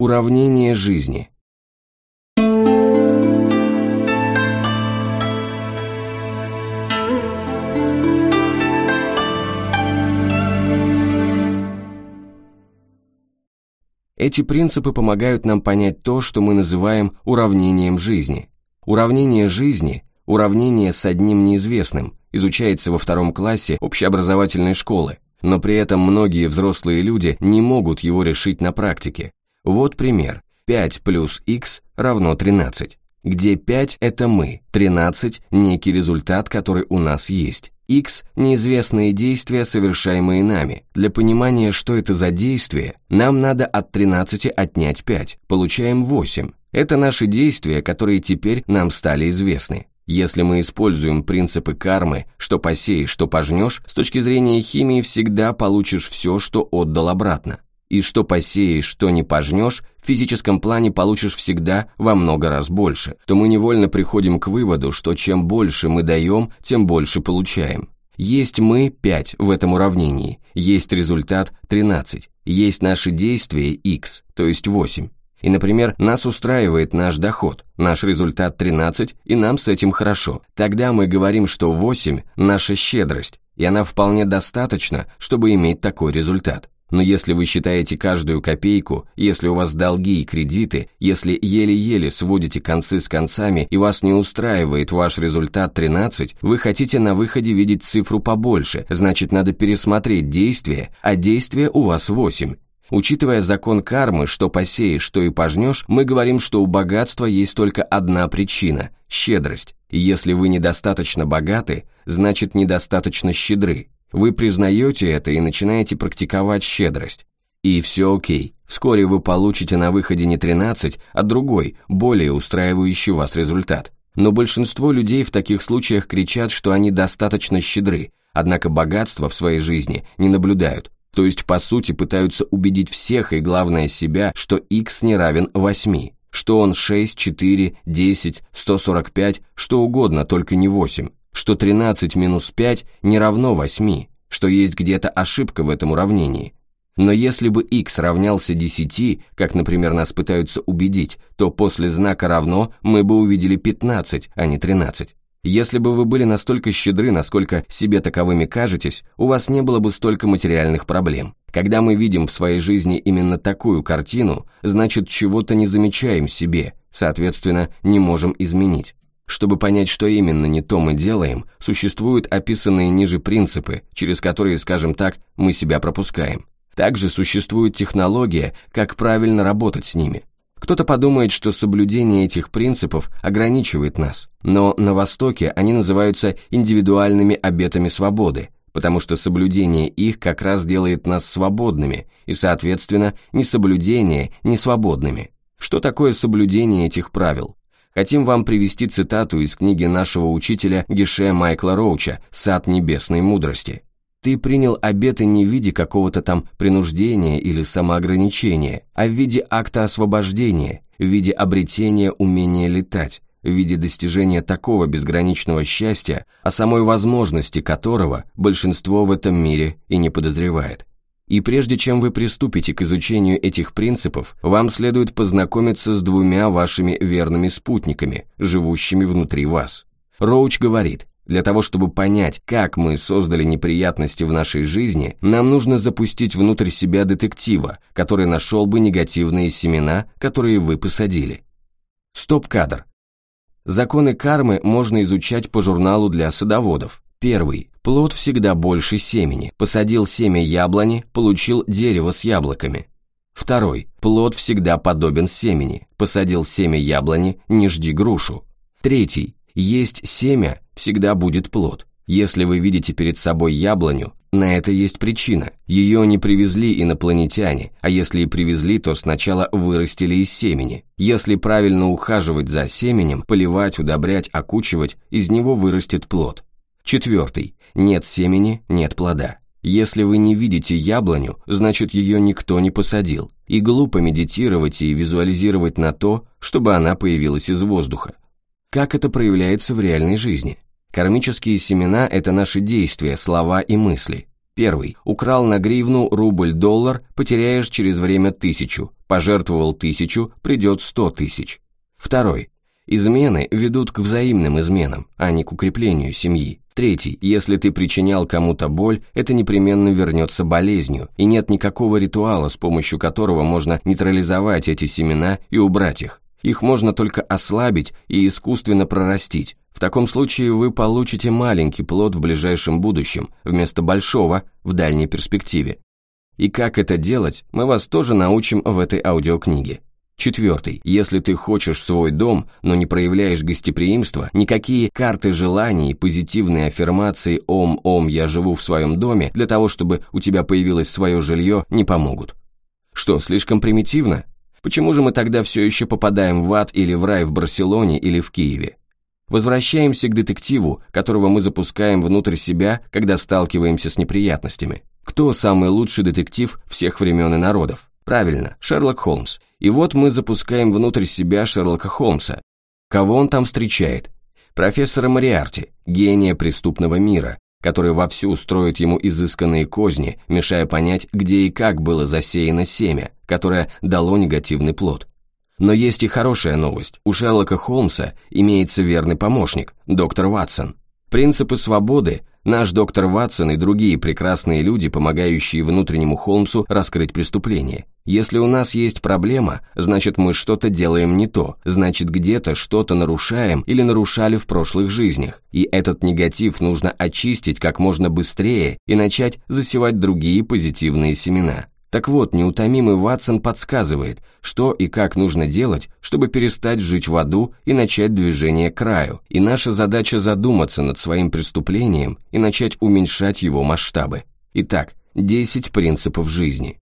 Уравнение жизни. Эти принципы помогают нам понять то, что мы называем уравнением жизни. Уравнение жизни – уравнение с одним неизвестным, изучается во втором классе общеобразовательной школы, но при этом многие взрослые люди не могут его решить на практике. Вот пример. 5 плюс x равно 13, где 5 – это мы, 13 – некий результат, который у нас есть. x – неизвестные действия, совершаемые нами. Для понимания, что это за действие, нам надо от 13 отнять 5, получаем 8. Это наши действия, которые теперь нам стали известны. Если мы используем принципы кармы, что посеешь, что пожнешь, с точки зрения химии всегда получишь все, что отдал обратно. И что посеешь, что не пожнешь, в физическом плане получишь всегда во много раз больше, то мы невольно приходим к выводу, что чем больше мы даем, тем больше получаем. Есть мы 5 в этом уравнении, есть результат 13, есть наши действия x, то есть 8. И, например, нас устраивает наш доход, наш результат 13, и нам с этим хорошо. Тогда мы говорим, что 8 – наша щедрость, и она вполне достаточна, чтобы иметь такой результат. Но если вы считаете каждую копейку, если у вас долги и кредиты, если еле-еле сводите концы с концами и вас не устраивает ваш результат 13, вы хотите на выходе видеть цифру побольше, значит надо пересмотреть действие, а действие у вас 8. Учитывая закон кармы, что посеешь, что и пожнешь, мы говорим, что у богатства есть только одна причина – щедрость. И если вы недостаточно богаты, значит недостаточно щедры. Вы признаете это и начинаете практиковать щедрость. И все окей. Вскоре вы получите на выходе не 13, а другой, более устраивающий вас результат. Но большинство людей в таких случаях кричат, что они достаточно щедры, однако богатства в своей жизни не наблюдают. То есть, по сути, пытаются убедить всех и, главное, себя, что x не равен 8, что он 6, 4, 10, 145, что угодно, только не 8, что 13 минус 5 не равно 8, что есть где-то ошибка в этом уравнении. Но если бы x равнялся 10, как, например, нас пытаются убедить, то после знака равно мы бы увидели 15, а не 13. Если бы вы были настолько щедры, насколько себе таковыми кажетесь, у вас не было бы столько материальных проблем. Когда мы видим в своей жизни именно такую картину, значит чего-то не замечаем себе, соответственно, не можем изменить. Чтобы понять, что именно не то мы делаем, существуют описанные ниже принципы, через которые, скажем так, мы себя пропускаем. Также существует технология, как правильно работать с ними. Кто-то подумает, что соблюдение этих принципов ограничивает нас, но на Востоке они называются индивидуальными обетами свободы, потому что соблюдение их как раз делает нас свободными и, соответственно, несоблюдение несвободными. Что такое соблюдение этих правил? Хотим вам привести цитату из книги нашего учителя Гише Майкла Роуча «Сад небесной мудрости». Ты принял обеты не в виде какого-то там принуждения или самоограничения, а в виде акта освобождения, в виде обретения умения летать, в виде достижения такого безграничного счастья, о самой возможности которого большинство в этом мире и не подозревает. И прежде чем вы приступите к изучению этих принципов, вам следует познакомиться с двумя вашими верными спутниками, живущими внутри вас. Роуч говорит, для того, чтобы понять, как мы создали неприятности в нашей жизни, нам нужно запустить внутрь себя детектива, который нашел бы негативные семена, которые вы посадили. Стоп-кадр. Законы кармы можно изучать по журналу для садоводов. Первый. Плод всегда больше семени. Посадил семя яблони, получил дерево с яблоками. Второй. Плод всегда подобен семени. Посадил семя яблони, не жди грушу. Третий. Есть семя, всегда будет плод. Если вы видите перед собой яблоню, на это есть причина. Ее не привезли инопланетяне, а если и привезли, то сначала вырастили из семени. Если правильно ухаживать за семенем, поливать, удобрять, окучивать, из него вырастет плод. Четвертый. Нет семени, нет плода. Если вы не видите яблоню, значит ее никто не посадил. И глупо медитировать и визуализировать на то, чтобы она появилась из воздуха. Как это проявляется в реальной жизни? Кармические семена – это наши действия, слова и мысли. Первый. Украл на гривну рубль-доллар, потеряешь через время тысячу. Пожертвовал тысячу, придет сто тысяч. Второй. Измены ведут к взаимным изменам, а не к укреплению семьи. Третий. Если ты причинял кому-то боль, это непременно вернется болезнью, и нет никакого ритуала, с помощью которого можно нейтрализовать эти семена и убрать их. Их можно только ослабить и искусственно прорастить. В таком случае вы получите маленький плод в ближайшем будущем, вместо большого в дальней перспективе. И как это делать, мы вас тоже научим в этой аудиокниге. Четвертый. Если ты хочешь свой дом, но не проявляешь гостеприимства, никакие карты желаний, позитивные аффирмации «Ом-ом, я живу в своем доме» для того, чтобы у тебя появилось свое жилье, не помогут. Что, слишком примитивно? Почему же мы тогда все еще попадаем в ад или в рай в Барселоне или в Киеве? Возвращаемся к детективу, которого мы запускаем внутрь себя, когда сталкиваемся с неприятностями. Кто самый лучший детектив всех времен и народов? Правильно, Шерлок Холмс. И вот мы запускаем внутрь себя Шерлока Холмса. Кого он там встречает? Профессора Мариарти, гения преступного мира, который вовсю строит ему изысканные козни, мешая понять, где и как было засеяно семя, которое дало негативный плод. Но есть и хорошая новость. У Шерлока Холмса имеется верный помощник, доктор Ватсон. Принципы свободы Наш доктор Ватсон и другие прекрасные люди, помогающие внутреннему Холмсу раскрыть преступление. Если у нас есть проблема, значит мы что-то делаем не то, значит где-то что-то нарушаем или нарушали в прошлых жизнях. И этот негатив нужно очистить как можно быстрее и начать засевать другие позитивные семена. Так вот, неутомимый Ватсон подсказывает, что и как нужно делать, чтобы перестать жить в аду и начать движение к краю. И наша задача задуматься над своим преступлением и начать уменьшать его масштабы. Итак, 10 принципов жизни.